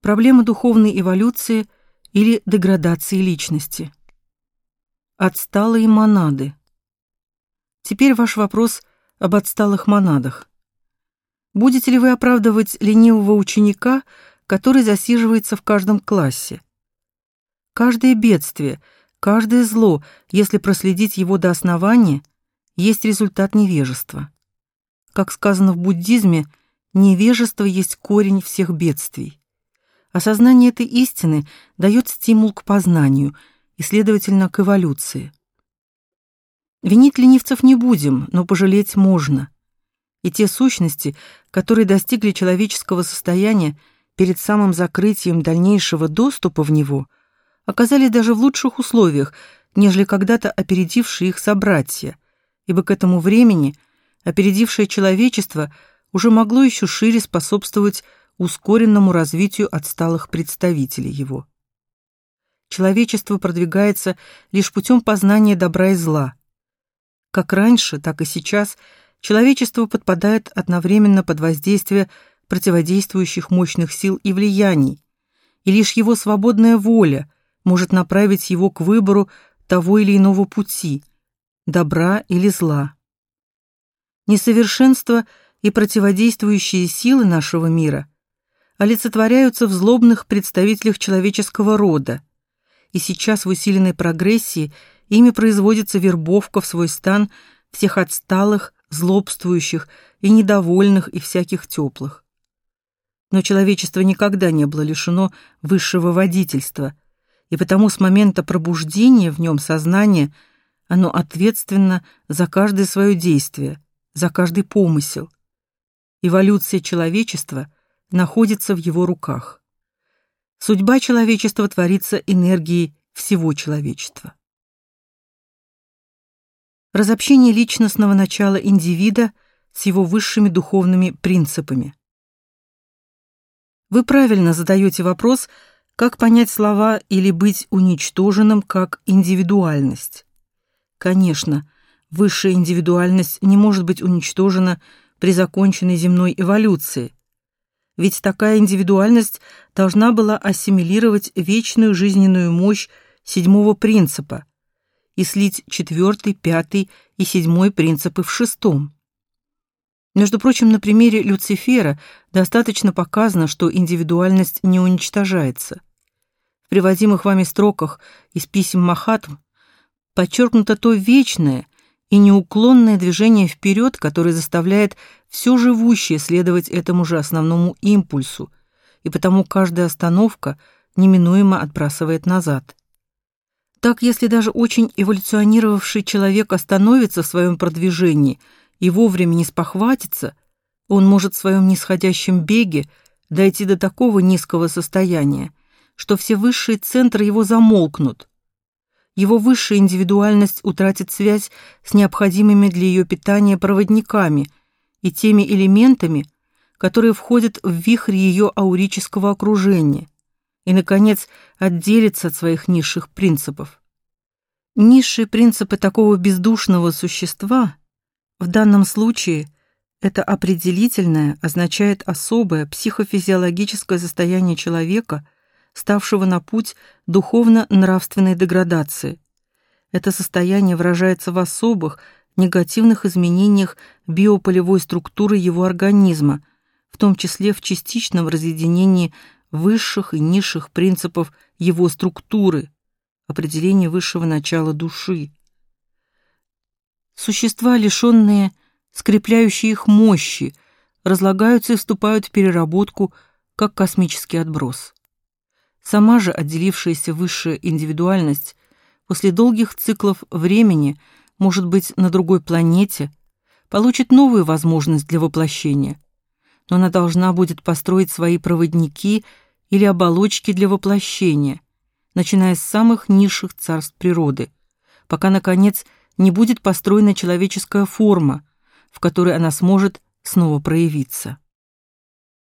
Проблема духовной эволюции или деградации личности. Отсталые монады. Теперь ваш вопрос об отсталых монадах. Будете ли вы оправдывать ленивого ученика, который засиживается в каждом классе? Каждое бедствие, каждое зло, если проследить его до основания, есть результат невежества. Как сказано в буддизме, невежество есть корень всех бедствий. Осознание этой истины дает стимул к познанию и, следовательно, к эволюции. Винить ленивцев не будем, но пожалеть можно. И те сущности, которые достигли человеческого состояния перед самым закрытием дальнейшего доступа в него, оказались даже в лучших условиях, нежели когда-то опередившие их собратья, ибо к этому времени опередившее человечество уже могло еще шире способствовать ускоренному развитию отсталых представителей его. Человечество продвигается лишь путем познания добра и зла. Как раньше, так и сейчас человечество подпадает одновременно под воздействие противодействующих мощных сил и влияний, и лишь его свободная воля может направить его к выбору того или иного пути, добра или зла. Несовершенство и противодействующие силы нашего мира – олицетворяются в злобных представителях человеческого рода, и сейчас в усиленной прогрессии ими производится вербовка в свой стан всех отсталых, злобствующих и недовольных и всяких теплых. Но человечество никогда не было лишено высшего водительства, и потому с момента пробуждения в нем сознания оно ответственно за каждое свое действие, за каждый помысел. Эволюция человечества находится в его руках. Судьба человечества творится энергией всего человечества. Разобщение личностного начала индивида с его высшими духовными принципами. Вы правильно задаете вопрос, как понять слова или быть уничтоженным как индивидуальность. Конечно, высшая индивидуальность не может быть уничтожена при законченной земной эволюции, ведь такая индивидуальность должна была ассимилировать вечную жизненную мощь седьмого принципа и слить четвертый, пятый и седьмой принципы в шестом. Между прочим, на примере Люцифера достаточно показано, что индивидуальность не уничтожается. В приводимых вами строках из писем Махатм подчеркнуто то вечное и неуклонное движение вперед, которое заставляет все живущее следовать этому же основному импульсу, и потому каждая остановка неминуемо отбрасывает назад. Так, если даже очень эволюционировавший человек остановится в своем продвижении и вовремя не спохватится, он может в своем нисходящем беге дойти до такого низкого состояния, что все высшие центры его замолкнут. Его высшая индивидуальность утратит связь с необходимыми для ее питания проводниками – и теми элементами, которые входят в вихрь ее аурического окружения, и, наконец, отделится от своих низших принципов. Низшие принципы такого бездушного существа в данном случае это определительное означает особое психофизиологическое состояние человека, ставшего на путь духовно-нравственной деградации. Это состояние выражается в особых, негативных изменениях биополевой структуры его организма, в том числе в частичном разъединении высших и низших принципов его структуры, определение высшего начала души. Существа, лишенные скрепляющей их мощи, разлагаются и вступают в переработку, как космический отброс. Сама же отделившаяся высшая индивидуальность после долгих циклов времени – может быть, на другой планете, получит новую возможность для воплощения. Но она должна будет построить свои проводники или оболочки для воплощения, начиная с самых низших царств природы, пока, наконец, не будет построена человеческая форма, в которой она сможет снова проявиться.